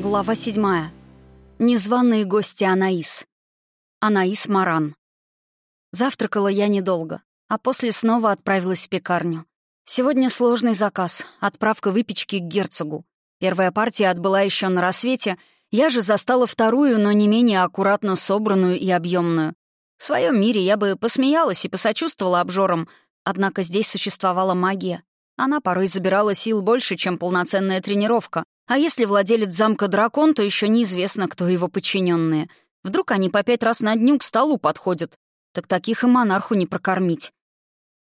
Глава седьмая. Незваные гости Анаис. Анаис Маран. Завтракала я недолго, а после снова отправилась в пекарню. Сегодня сложный заказ — отправка выпечки к герцогу. Первая партия отбыла еще на рассвете, я же застала вторую, но не менее аккуратно собранную и объемную. В своем мире я бы посмеялась и посочувствовала обжорам, однако здесь существовала магия. Она порой забирала сил больше, чем полноценная тренировка, а если владелец замка дракон, то еще неизвестно, кто его подчиненные. Вдруг они по пять раз на дню к столу подходят. Так таких и монарху не прокормить.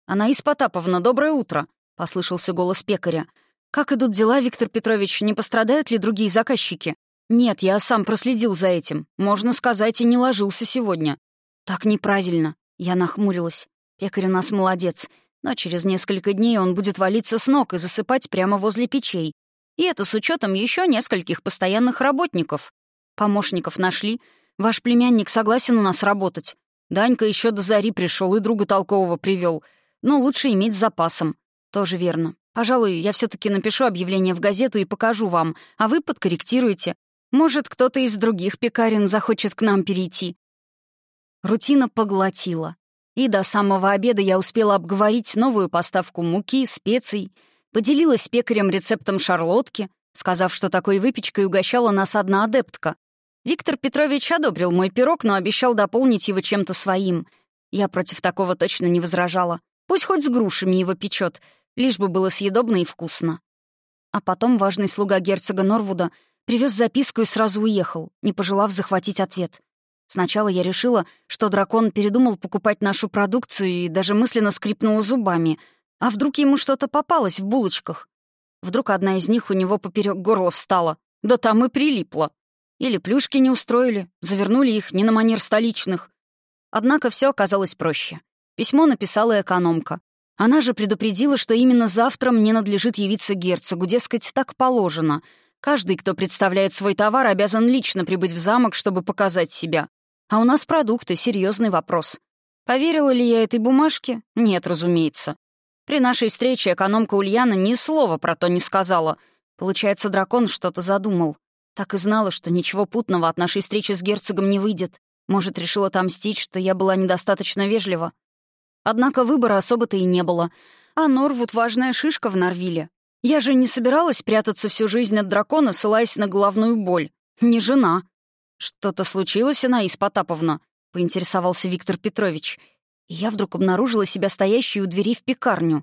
«Анаис Потаповна, доброе утро», — послышался голос пекаря. «Как идут дела, Виктор Петрович? Не пострадают ли другие заказчики?» «Нет, я сам проследил за этим. Можно сказать, и не ложился сегодня». «Так неправильно». Я нахмурилась. Пекарь у нас молодец. Но через несколько дней он будет валиться с ног и засыпать прямо возле печей. И это с учетом еще нескольких постоянных работников. Помощников нашли. Ваш племянник согласен у нас работать. Данька еще до зари пришел и друга толкового привел. Но лучше иметь с запасом. Тоже верно. Пожалуй, я все таки напишу объявление в газету и покажу вам, а вы подкорректируете. Может, кто-то из других пекарен захочет к нам перейти. Рутина поглотила. И до самого обеда я успела обговорить новую поставку муки, специй — Поделилась с пекарем рецептом шарлотки, сказав, что такой выпечкой угощала нас одна адептка. Виктор Петрович одобрил мой пирог, но обещал дополнить его чем-то своим. Я против такого точно не возражала. Пусть хоть с грушами его печет, лишь бы было съедобно и вкусно. А потом важный слуга герцога Норвуда привез записку и сразу уехал, не пожелав захватить ответ. Сначала я решила, что дракон передумал покупать нашу продукцию и даже мысленно скрипнула зубами — а вдруг ему что-то попалось в булочках? Вдруг одна из них у него поперек горла встала. Да там и прилипла. Или плюшки не устроили, завернули их не на манер столичных. Однако все оказалось проще. Письмо написала экономка. Она же предупредила, что именно завтра мне надлежит явиться герцогу, дескать, так положено. Каждый, кто представляет свой товар, обязан лично прибыть в замок, чтобы показать себя. А у нас продукты — серьезный вопрос. Поверила ли я этой бумажке? Нет, разумеется. При нашей встрече экономка Ульяна ни слова про то не сказала. Получается, дракон что-то задумал. Так и знала, что ничего путного от нашей встречи с герцогом не выйдет. Может, решила отомстить, что я была недостаточно вежлива. Однако выбора особо-то и не было. А Норвуд — важная шишка в Норвиле. Я же не собиралась прятаться всю жизнь от дракона, ссылаясь на головную боль. Не жена. «Что-то случилось, Анаис Потаповна?» — поинтересовался Виктор Петрович и я вдруг обнаружила себя стоящей у двери в пекарню.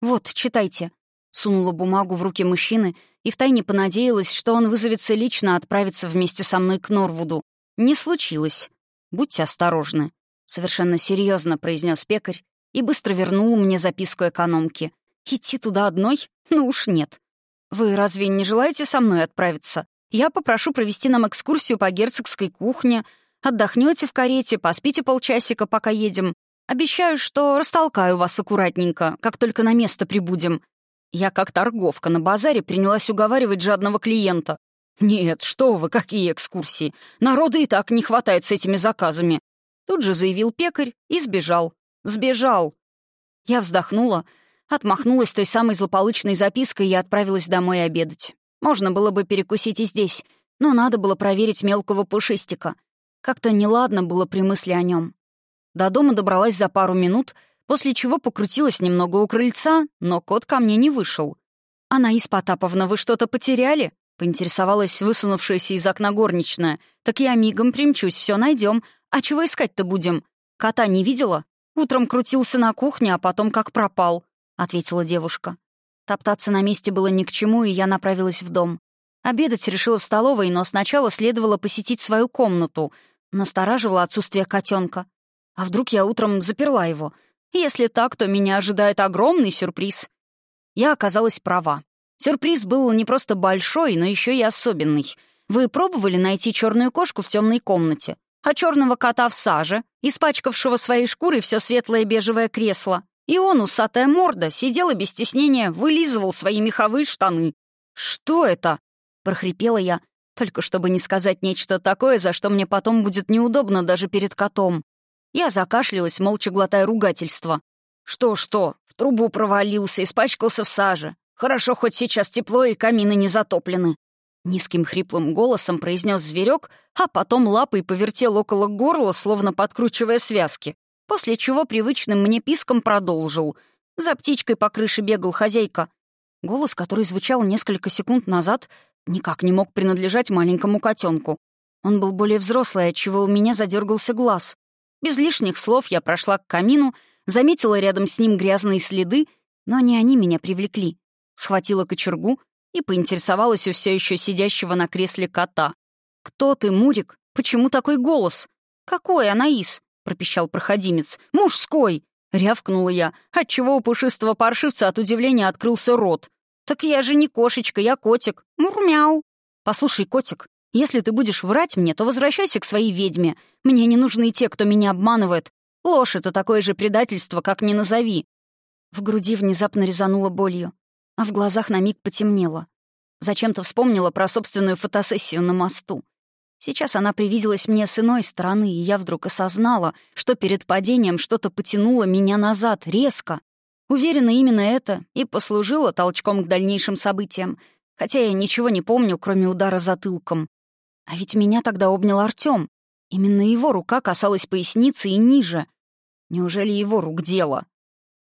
«Вот, читайте». Сунула бумагу в руки мужчины и втайне понадеялась, что он вызовется лично отправиться вместе со мной к Норвуду. Не случилось. Будьте осторожны. Совершенно серьезно произнес пекарь и быстро вернул мне записку экономки. Идти туда одной? Ну уж нет. Вы разве не желаете со мной отправиться? Я попрошу провести нам экскурсию по герцогской кухне. Отдохнете в карете, поспите полчасика, пока едем. Обещаю, что растолкаю вас аккуратненько, как только на место прибудем. Я, как торговка на базаре, принялась уговаривать жадного клиента. «Нет, что вы, какие экскурсии! Народа и так не хватает с этими заказами!» Тут же заявил пекарь и сбежал. Сбежал. Я вздохнула, отмахнулась той самой злополучной запиской и отправилась домой обедать. Можно было бы перекусить и здесь, но надо было проверить мелкого пушистика. Как-то неладно было при мысли о нем. До дома добралась за пару минут, после чего покрутилась немного у крыльца, но кот ко мне не вышел. «Анаис Потаповна, вы что-то потеряли?» — поинтересовалась высунувшаяся из окна горничная. «Так я мигом примчусь, все найдем. А чего искать-то будем? Кота не видела? Утром крутился на кухне, а потом как пропал», — ответила девушка. Топтаться на месте было ни к чему, и я направилась в дом. Обедать решила в столовой, но сначала следовало посетить свою комнату. Настораживало отсутствие котенка. А вдруг я утром заперла его? Если так, то меня ожидает огромный сюрприз. Я оказалась права. Сюрприз был не просто большой, но еще и особенный. Вы пробовали найти черную кошку в темной комнате? А черного кота в саже, испачкавшего своей шкурой все светлое бежевое кресло? И он, усатая морда, сидел и без стеснения вылизывал свои меховые штаны. «Что это?» — прохрипела я, только чтобы не сказать нечто такое, за что мне потом будет неудобно даже перед котом. Я закашлялась, молча глотая ругательство. «Что-что? В трубу провалился, испачкался в саже. Хорошо, хоть сейчас тепло и камины не затоплены». Низким хриплым голосом произнес зверек, а потом лапой повертел около горла, словно подкручивая связки, после чего привычным мне писком продолжил. За птичкой по крыше бегал хозяйка. Голос, который звучал несколько секунд назад, никак не мог принадлежать маленькому котенку. Он был более взрослый, отчего у меня задергался глаз. Без лишних слов я прошла к камину, заметила рядом с ним грязные следы, но не они меня привлекли. Схватила кочергу и поинтересовалась у все еще сидящего на кресле кота. «Кто ты, Мурик? Почему такой голос?» «Какой, Анаис?» — пропищал проходимец. «Мужской!» — рявкнула я, отчего у пушистого паршивца от удивления открылся рот. «Так я же не кошечка, я котик. Мурмяу!» «Послушай, котик, если ты будешь врать мне, то возвращайся к своей ведьме. Мне не нужны те, кто меня обманывает. Ложь — это такое же предательство, как ни назови». В груди внезапно резануло болью, а в глазах на миг потемнело. Зачем-то вспомнила про собственную фотосессию на мосту. Сейчас она привиделась мне с иной стороны, и я вдруг осознала, что перед падением что-то потянуло меня назад, резко. Уверена, именно это и послужило толчком к дальнейшим событиям, хотя я ничего не помню, кроме удара затылком. А ведь меня тогда обнял Артём. Именно его рука касалась поясницы и ниже. Неужели его рук дело?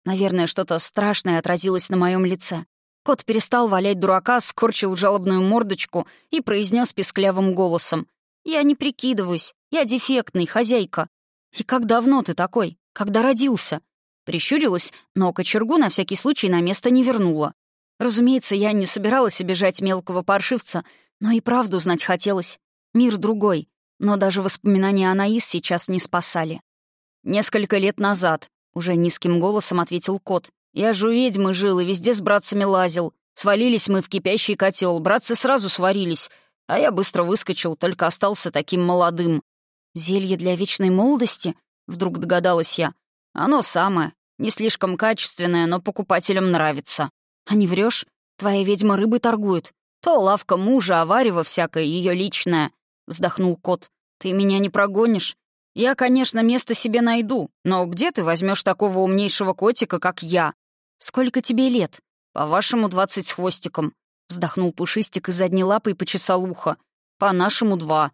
Наверное, что-то страшное отразилось на моем лице. Кот перестал валять дурака, скорчил жалобную мордочку и произнес песклявым голосом. «Я не прикидываюсь. Я дефектный, хозяйка. И как давно ты такой? Когда родился?» Прищурилась, но кочергу на всякий случай на место не вернула. Разумеется, я не собиралась обижать мелкого паршивца, но и правду знать хотелось. Мир другой, но даже воспоминания о Наис сейчас не спасали. «Несколько лет назад», — уже низким голосом ответил кот, «я же у ведьмы жил и везде с братцами лазил. Свалились мы в кипящий котел, братцы сразу сварились, а я быстро выскочил, только остался таким молодым». «Зелье для вечной молодости?» — вдруг догадалась я. Оно самое. Не слишком качественное, но покупателям нравится. А не врешь? Твоя ведьма рыбы торгует. То лавка мужа, а варево всякое, ее личное. Вздохнул кот. Ты меня не прогонишь. Я, конечно, место себе найду, но где ты возьмешь такого умнейшего котика, как я? Сколько тебе лет? По-вашему, двадцать с хвостиком. Вздохнул пушистик и задней лапой почесал ухо. По-нашему, два.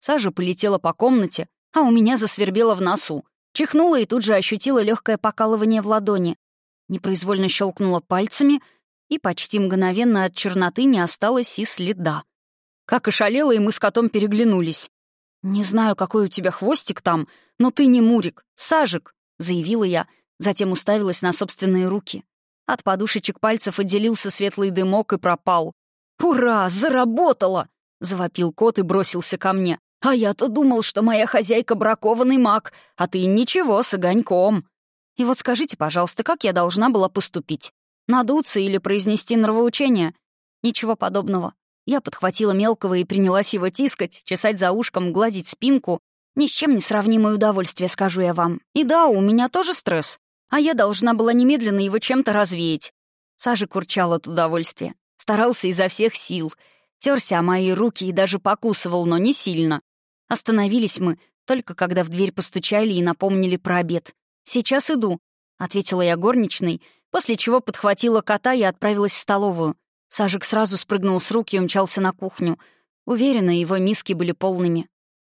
Сажа полетела по комнате, а у меня засвербело в носу. Чихнула и тут же ощутила легкое покалывание в ладони. Непроизвольно щелкнула пальцами, и почти мгновенно от черноты не осталось и следа. Как и шалела, и мы с котом переглянулись. «Не знаю, какой у тебя хвостик там, но ты не Мурик, Сажик», — заявила я, затем уставилась на собственные руки. От подушечек пальцев отделился светлый дымок и пропал. «Ура! Заработало!» — завопил кот и бросился ко мне. А я-то думал, что моя хозяйка бракованный маг, а ты ничего, с огоньком. И вот скажите, пожалуйста, как я должна была поступить? Надуться или произнести нравоучение? Ничего подобного. Я подхватила мелкого и принялась его тискать, чесать за ушком, гладить спинку. Ни с чем не сравнимое удовольствие, скажу я вам. И да, у меня тоже стресс. А я должна была немедленно его чем-то развеять. Сажа курчал от удовольствия. Старался изо всех сил. Терся о мои руки и даже покусывал, но не сильно. Остановились мы, только когда в дверь постучали и напомнили про обед. «Сейчас иду», — ответила я горничной, после чего подхватила кота и отправилась в столовую. Сажик сразу спрыгнул с рук и умчался на кухню. Уверена, его миски были полными.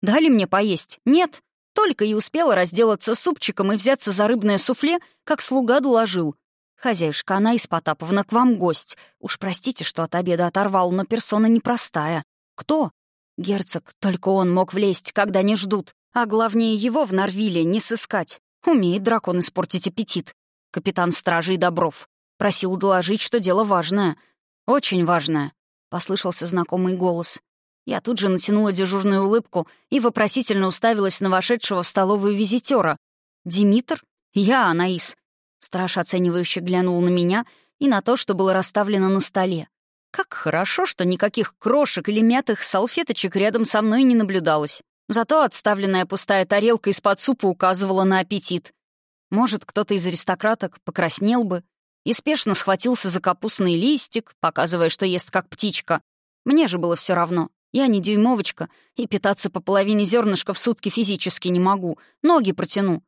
«Дали мне поесть?» «Нет». Только и успела разделаться супчиком и взяться за рыбное суфле, как слуга доложил. «Хозяюшка, она из Потаповна, к вам гость. Уж простите, что от обеда оторвал, но персона непростая». «Кто?» Герцог, только он мог влезть, когда не ждут. А главнее его в Норвиле не сыскать. Умеет дракон испортить аппетит. Капитан стражей Добров. Просил доложить, что дело важное. Очень важное. Послышался знакомый голос. Я тут же натянула дежурную улыбку и вопросительно уставилась на вошедшего в столовую визитера. «Димитр? Я, Анаис». Страж оценивающе глянул на меня и на то, что было расставлено на столе. Как хорошо, что никаких крошек или мятых салфеточек рядом со мной не наблюдалось. Зато отставленная пустая тарелка из-под супа указывала на аппетит. Может, кто-то из аристократок покраснел бы и спешно схватился за капустный листик, показывая, что ест как птичка. Мне же было все равно. Я не дюймовочка, и питаться по половине зернышка в сутки физически не могу. Ноги протяну.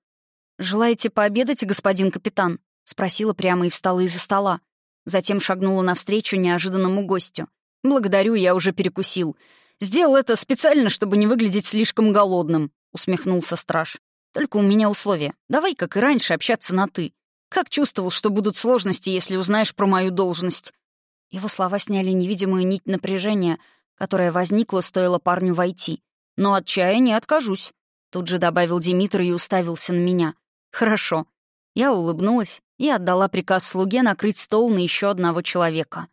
«Желаете пообедать, господин капитан?» — спросила прямо и встала из-за стола. Затем шагнула навстречу неожиданному гостю. «Благодарю, я уже перекусил. Сделал это специально, чтобы не выглядеть слишком голодным», — усмехнулся страж. «Только у меня условие. Давай, как и раньше, общаться на «ты». Как чувствовал, что будут сложности, если узнаешь про мою должность?» Его слова сняли невидимую нить напряжения, которая возникла, стоило парню войти. «Но от чая не откажусь», — тут же добавил Димитр и уставился на меня. «Хорошо». Я улыбнулась и отдала приказ слуге накрыть стол на еще одного человека.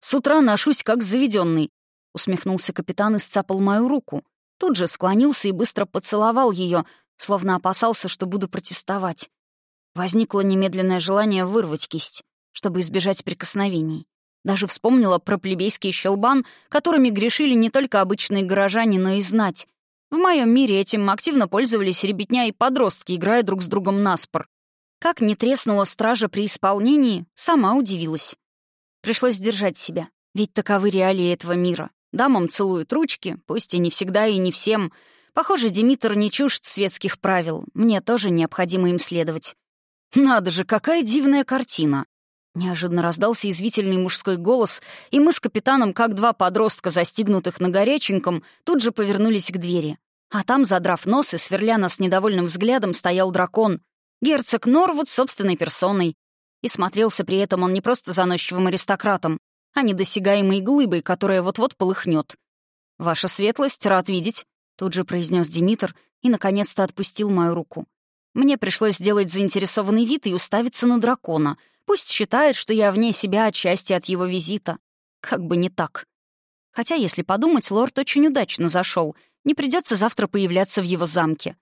«С утра ношусь как заведенный», — усмехнулся капитан и сцапал мою руку. Тут же склонился и быстро поцеловал ее, словно опасался, что буду протестовать. Возникло немедленное желание вырвать кисть, чтобы избежать прикосновений. Даже вспомнила про плебейский щелбан, которыми грешили не только обычные горожане, но и знать. В моем мире этим активно пользовались ребятня и подростки, играя друг с другом на спор. Как не треснула стража при исполнении, сама удивилась. Пришлось держать себя, ведь таковы реалии этого мира. Дамам целуют ручки, пусть и не всегда и не всем. Похоже, Димитр не чужд светских правил, мне тоже необходимо им следовать. «Надо же, какая дивная картина!» Неожиданно раздался извительный мужской голос, и мы с капитаном, как два подростка, застигнутых на горяченьком, тут же повернулись к двери. А там, задрав нос и сверля нас недовольным взглядом, стоял дракон. Герцог Норвуд собственной персоной. И смотрелся при этом он не просто заносчивым аристократом, а недосягаемой глыбой, которая вот-вот полыхнет. «Ваша светлость, рад видеть», — тут же произнес Димитр и, наконец-то, отпустил мою руку. Мне пришлось сделать заинтересованный вид и уставиться на дракона. Пусть считает, что я вне себя отчасти от его визита. Как бы не так. Хотя, если подумать, лорд очень удачно зашел. Не придется завтра появляться в его замке.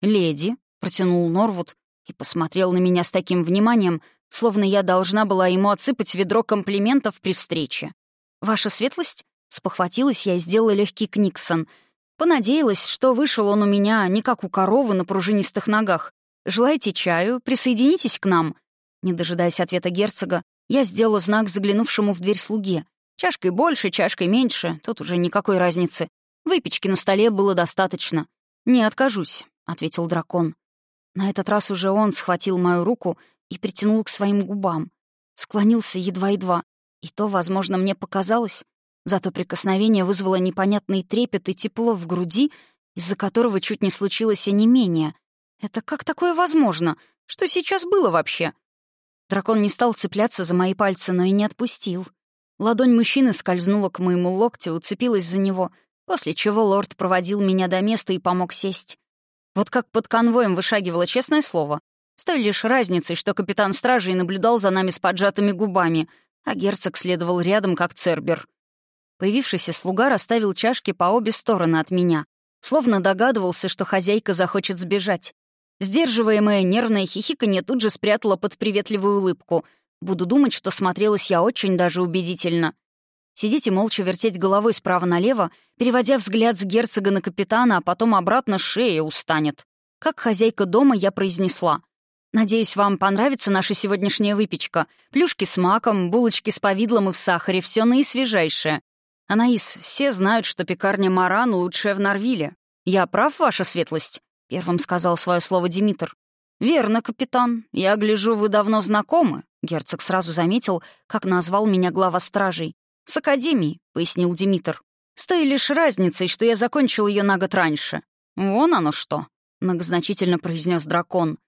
«Леди», — протянул Норвуд и посмотрел на меня с таким вниманием, словно я должна была ему отсыпать ведро комплиментов при встрече. «Ваша светлость?» — спохватилась я и сделала легкий книксон — Понадеялась, что вышел он у меня не как у коровы на пружинистых ногах. «Желаете чаю? Присоединитесь к нам». Не дожидаясь ответа герцога, я сделала знак заглянувшему в дверь слуге. Чашкой больше, чашкой меньше, тут уже никакой разницы. Выпечки на столе было достаточно. «Не откажусь», — ответил дракон. На этот раз уже он схватил мою руку и притянул к своим губам. Склонился едва-едва. И то, возможно, мне показалось. Зато прикосновение вызвало непонятный трепет и тепло в груди, из-за которого чуть не случилось онемение. Это как такое возможно? Что сейчас было вообще? Дракон не стал цепляться за мои пальцы, но и не отпустил. Ладонь мужчины скользнула к моему локтю, уцепилась за него, после чего лорд проводил меня до места и помог сесть. Вот как под конвоем вышагивало честное слово. С той лишь разницей, что капитан стражи наблюдал за нами с поджатыми губами, а герцог следовал рядом, как цербер. Появившийся слуга расставил чашки по обе стороны от меня, словно догадывался, что хозяйка захочет сбежать. Сдерживаемое нервное хихиканье тут же спрятала под приветливую улыбку. Буду думать, что смотрелась я очень даже убедительно. Сидеть и молча вертеть головой справа налево, переводя взгляд с герцога на капитана, а потом обратно шея устанет. Как хозяйка дома я произнесла. «Надеюсь, вам понравится наша сегодняшняя выпечка. Плюшки с маком, булочки с повидлом и в сахаре, все наисвежайшее. «Анаис, все знают, что пекарня Маран лучшая в Нарвиле. Я прав, ваша светлость?» — первым сказал свое слово Димитр. «Верно, капитан. Я гляжу, вы давно знакомы». Герцог сразу заметил, как назвал меня глава стражей. «С академией», — пояснил Димитр. «С той лишь разницей, что я закончил ее на год раньше». «Вон оно что», — многозначительно произнес дракон.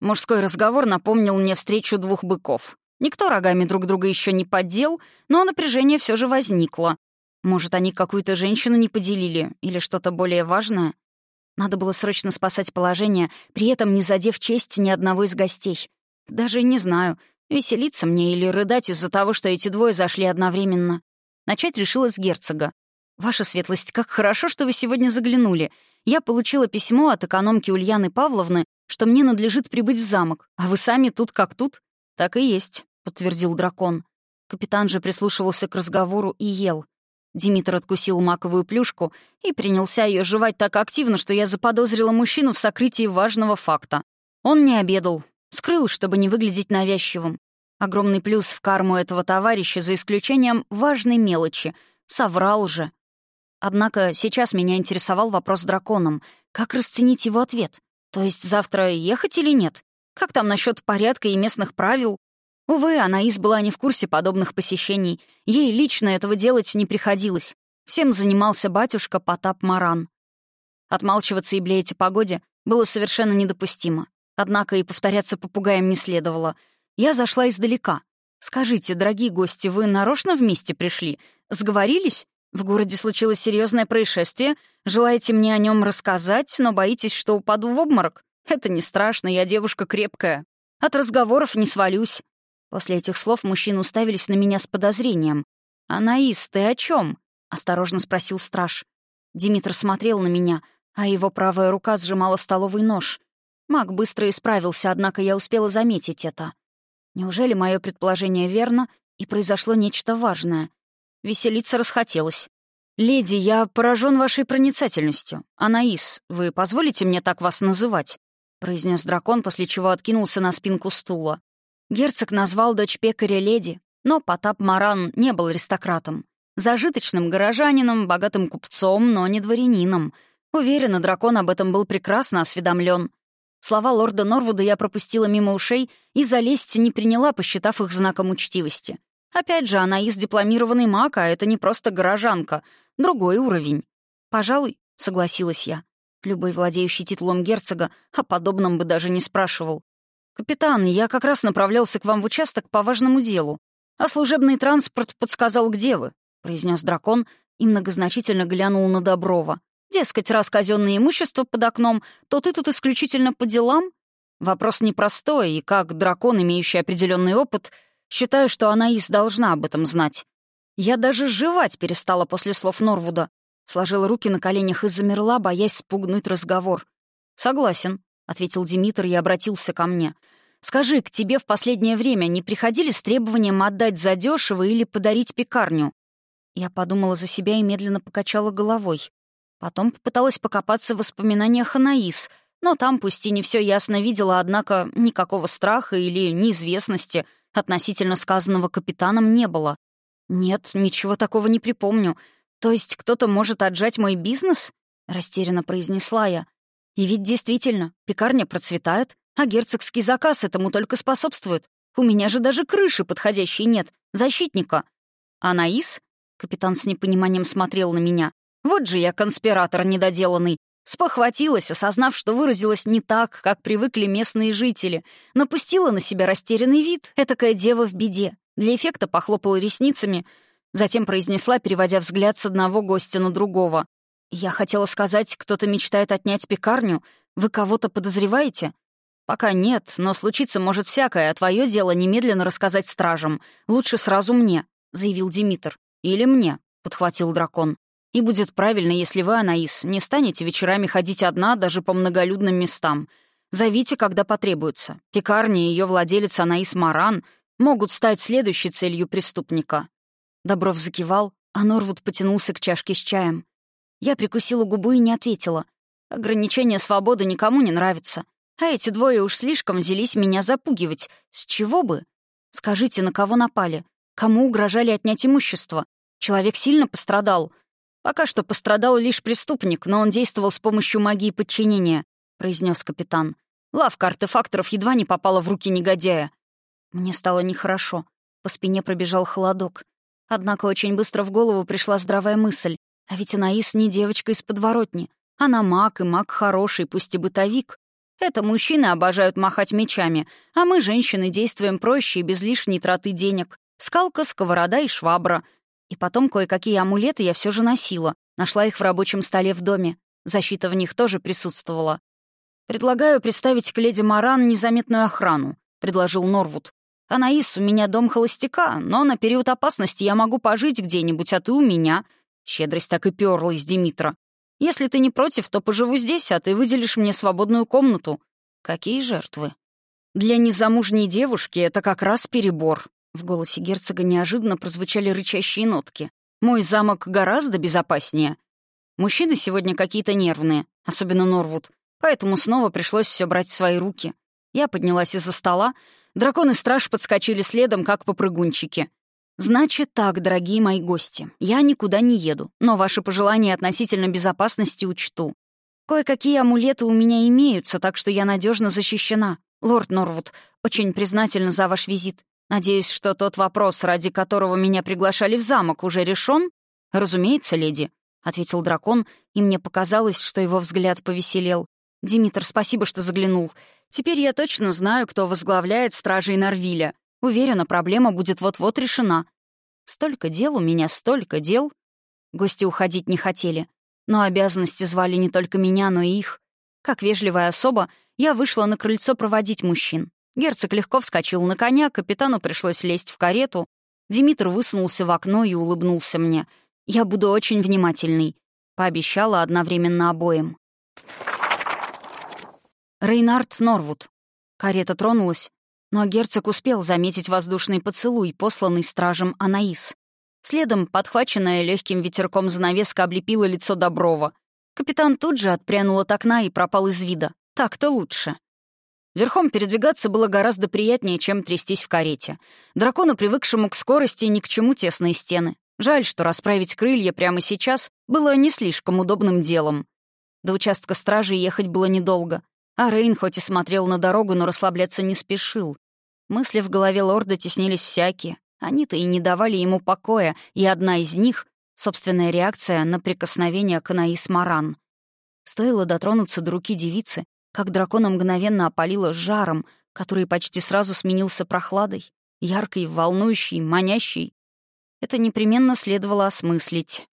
Мужской разговор напомнил мне встречу двух быков. Никто рогами друг друга еще не поддел, но напряжение все же возникло. Может, они какую-то женщину не поделили или что-то более важное? Надо было срочно спасать положение, при этом не задев честь ни одного из гостей. Даже не знаю, веселиться мне или рыдать из-за того, что эти двое зашли одновременно. Начать решила с герцога. «Ваша светлость, как хорошо, что вы сегодня заглянули. Я получила письмо от экономки Ульяны Павловны, что мне надлежит прибыть в замок, а вы сами тут как тут?» «Так и есть», — подтвердил дракон. Капитан же прислушивался к разговору и ел. Димитр откусил маковую плюшку и принялся ее жевать так активно, что я заподозрила мужчину в сокрытии важного факта. Он не обедал, скрыл, чтобы не выглядеть навязчивым. Огромный плюс в карму этого товарища, за исключением важной мелочи. Соврал же. Однако сейчас меня интересовал вопрос с драконом. Как расценить его ответ? То есть завтра ехать или нет? Как там насчет порядка и местных правил? Увы, Анаис была не в курсе подобных посещений. Ей лично этого делать не приходилось. Всем занимался батюшка Потап Маран. Отмалчиваться и блеять о погоде было совершенно недопустимо. Однако и повторяться попугаем не следовало. Я зашла издалека. «Скажите, дорогие гости, вы нарочно вместе пришли? Сговорились? В городе случилось серьезное происшествие. Желаете мне о нем рассказать, но боитесь, что упаду в обморок? Это не страшно, я девушка крепкая. От разговоров не свалюсь». После этих слов мужчины уставились на меня с подозрением. «Анаис, ты о чем? осторожно спросил страж. Димитр смотрел на меня, а его правая рука сжимала столовый нож. Маг быстро исправился, однако я успела заметить это. Неужели мое предположение верно, и произошло нечто важное? Веселиться расхотелось. «Леди, я поражен вашей проницательностью. Анаис, вы позволите мне так вас называть?» — произнес дракон, после чего откинулся на спинку стула. Герцог назвал дочь пекаря леди, но Потап Маран не был аристократом. Зажиточным горожанином, богатым купцом, но не дворянином. Уверена, дракон об этом был прекрасно осведомлен. Слова лорда Норвуда я пропустила мимо ушей и залезть не приняла, посчитав их знаком учтивости. Опять же, она из дипломированной маг, а это не просто горожанка. Другой уровень. «Пожалуй», — согласилась я. Любой владеющий титулом герцога о подобном бы даже не спрашивал. «Капитан, я как раз направлялся к вам в участок по важному делу, а служебный транспорт подсказал, где вы», — произнес дракон и многозначительно глянул на Доброва. Дескать, раз казенное имущество под окном, то ты тут исключительно по делам? Вопрос непростой, и как дракон, имеющий определенный опыт, считаю, что Анаис должна об этом знать. Я даже жевать перестала после слов Норвуда. Сложила руки на коленях и замерла, боясь спугнуть разговор. «Согласен», — ответил Димитр и обратился ко мне. «Скажи, к тебе в последнее время не приходили с требованием отдать задешево или подарить пекарню?» Я подумала за себя и медленно покачала головой. Потом попыталась покопаться в воспоминаниях Анаис, но там, пусть и не все ясно видела, однако никакого страха или неизвестности относительно сказанного капитаном не было. «Нет, ничего такого не припомню. То есть кто-то может отжать мой бизнес?» — растерянно произнесла я. «И ведь действительно, пекарня процветает, а герцогский заказ этому только способствует. У меня же даже крыши подходящей нет, защитника». «Анаис?» — капитан с непониманием смотрел на меня. Вот же я конспиратор недоделанный. Спохватилась, осознав, что выразилась не так, как привыкли местные жители. Напустила на себя растерянный вид, этакая дева в беде. Для эффекта похлопала ресницами, затем произнесла, переводя взгляд с одного гостя на другого. «Я хотела сказать, кто-то мечтает отнять пекарню. Вы кого-то подозреваете?» «Пока нет, но случиться может всякое, а твое дело немедленно рассказать стражам. Лучше сразу мне», — заявил Димитр. «Или мне», — подхватил дракон. И будет правильно, если вы, Анаис, не станете вечерами ходить одна даже по многолюдным местам. Зовите, когда потребуется. Пекарня и ее владелец Анаис Маран могут стать следующей целью преступника». Добров закивал, а Норвуд потянулся к чашке с чаем. Я прикусила губу и не ответила. Ограничение свободы никому не нравится. А эти двое уж слишком взялись меня запугивать. С чего бы? Скажите, на кого напали? Кому угрожали отнять имущество? Человек сильно пострадал. «Пока что пострадал лишь преступник, но он действовал с помощью магии подчинения», — произнес капитан. «Лавка артефакторов едва не попала в руки негодяя». Мне стало нехорошо. По спине пробежал холодок. Однако очень быстро в голову пришла здравая мысль. А ведь Анаис не девочка из подворотни. Она маг, и маг хороший, пусть и бытовик. Это мужчины обожают махать мечами, а мы, женщины, действуем проще и без лишней траты денег. Скалка, сковорода и швабра — и потом кое-какие амулеты я все же носила. Нашла их в рабочем столе в доме. Защита в них тоже присутствовала. «Предлагаю представить к леди Маран незаметную охрану», — предложил Норвуд. «Анаис, у меня дом холостяка, но на период опасности я могу пожить где-нибудь, а ты у меня». Щедрость так и перла из Димитра. «Если ты не против, то поживу здесь, а ты выделишь мне свободную комнату». «Какие жертвы?» «Для незамужней девушки это как раз перебор», в голосе герцога неожиданно прозвучали рычащие нотки. «Мой замок гораздо безопаснее. Мужчины сегодня какие-то нервные, особенно Норвуд, поэтому снова пришлось все брать в свои руки. Я поднялась из-за стола, дракон и страж подскочили следом, как попрыгунчики. «Значит так, дорогие мои гости, я никуда не еду, но ваши пожелания относительно безопасности учту. Кое-какие амулеты у меня имеются, так что я надежно защищена. Лорд Норвуд, очень признательна за ваш визит. Надеюсь, что тот вопрос, ради которого меня приглашали в замок, уже решен? Разумеется, леди, — ответил дракон, и мне показалось, что его взгляд повеселел. «Димитр, спасибо, что заглянул. Теперь я точно знаю, кто возглавляет стражей Норвиля. Уверена, проблема будет вот-вот решена. Столько дел у меня, столько дел. Гости уходить не хотели. Но обязанности звали не только меня, но и их. Как вежливая особа, я вышла на крыльцо проводить мужчин. Герцог легко вскочил на коня, капитану пришлось лезть в карету. Димитр высунулся в окно и улыбнулся мне. «Я буду очень внимательный», — пообещала одновременно обоим. Рейнард Норвуд. Карета тронулась, но герцог успел заметить воздушный поцелуй, посланный стражем Анаис. Следом, подхваченная легким ветерком занавеска, облепила лицо Доброва. Капитан тут же отпрянул от окна и пропал из вида. Так-то лучше. Верхом передвигаться было гораздо приятнее, чем трястись в карете. Дракону, привыкшему к скорости, ни к чему тесные стены. Жаль, что расправить крылья прямо сейчас было не слишком удобным делом. До участка стражи ехать было недолго. А Рейн хоть и смотрел на дорогу, но расслабляться не спешил. Мысли в голове лорда теснились всякие. Они-то и не давали ему покоя, и одна из них — собственная реакция на прикосновение к Анаис Маран. Стоило дотронуться до руки девицы, как дракона мгновенно опалило жаром, который почти сразу сменился прохладой, яркой, волнующей, манящей. Это непременно следовало осмыслить.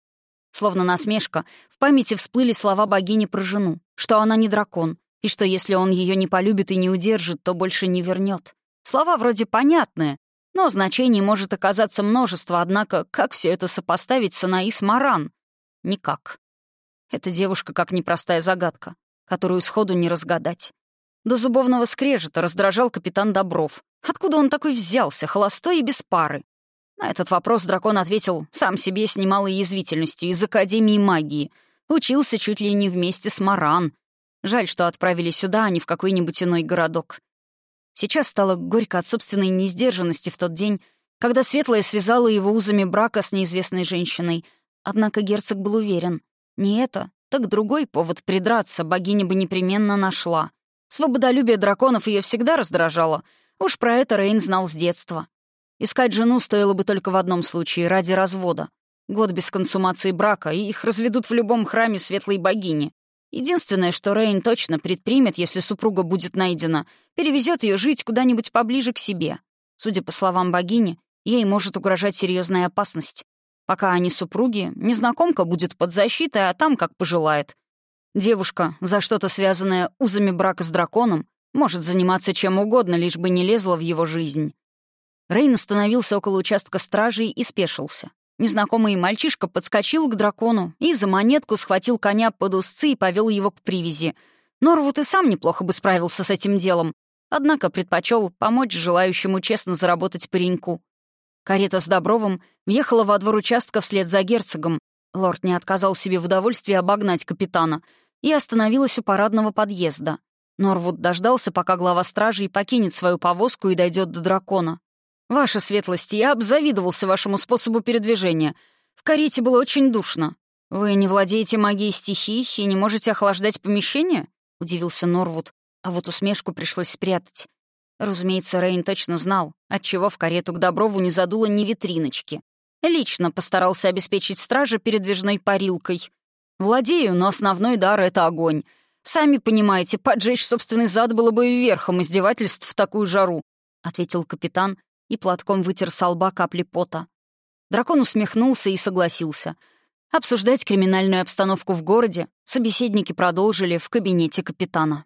Словно насмешка, в памяти всплыли слова богини про жену, что она не дракон, и что если он ее не полюбит и не удержит, то больше не вернет. Слова вроде понятные, но значений может оказаться множество, однако как все это сопоставить с Анаис Маран? Никак. Эта девушка как непростая загадка, которую сходу не разгадать. До зубовного скрежета раздражал капитан Добров. Откуда он такой взялся, холостой и без пары? На этот вопрос дракон ответил сам себе с немалой язвительностью из Академии магии. Учился чуть ли не вместе с Маран, Жаль, что отправили сюда, а не в какой-нибудь иной городок. Сейчас стало горько от собственной несдержанности в тот день, когда Светлая связала его узами брака с неизвестной женщиной. Однако герцог был уверен. Не это, так другой повод придраться богиня бы непременно нашла. Свободолюбие драконов ее всегда раздражало. Уж про это Рейн знал с детства. Искать жену стоило бы только в одном случае — ради развода. Год без консумации брака, и их разведут в любом храме светлой богини. Единственное, что Рейн точно предпримет, если супруга будет найдена, перевезет ее жить куда-нибудь поближе к себе. Судя по словам богини, ей может угрожать серьезная опасность. Пока они супруги, незнакомка будет под защитой, а там как пожелает. Девушка, за что-то связанное узами брака с драконом, может заниматься чем угодно, лишь бы не лезла в его жизнь. Рейн остановился около участка стражей и спешился. Незнакомый мальчишка подскочил к дракону и за монетку схватил коня под узцы и повел его к привязи. Норвуд и сам неплохо бы справился с этим делом, однако предпочел помочь желающему честно заработать пареньку. Карета с Добровым въехала во двор участка вслед за герцогом. Лорд не отказал себе в удовольствии обогнать капитана и остановилась у парадного подъезда. Норвуд дождался, пока глава стражи покинет свою повозку и дойдет до дракона. «Ваша светлость, я обзавидовался вашему способу передвижения. В карете было очень душно. Вы не владеете магией стихий и не можете охлаждать помещение?» — удивился Норвуд, а вот усмешку пришлось спрятать. Разумеется, Рейн точно знал, отчего в карету к Доброву не задуло ни витриночки. Лично постарался обеспечить стража передвижной парилкой. «Владею, но основной дар — это огонь. Сами понимаете, поджечь собственный зад было бы верхом издевательств в такую жару», — ответил капитан, и платком вытер со лба капли пота. Дракон усмехнулся и согласился. Обсуждать криминальную обстановку в городе собеседники продолжили в кабинете капитана.